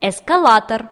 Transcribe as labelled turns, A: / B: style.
A: эскалатор.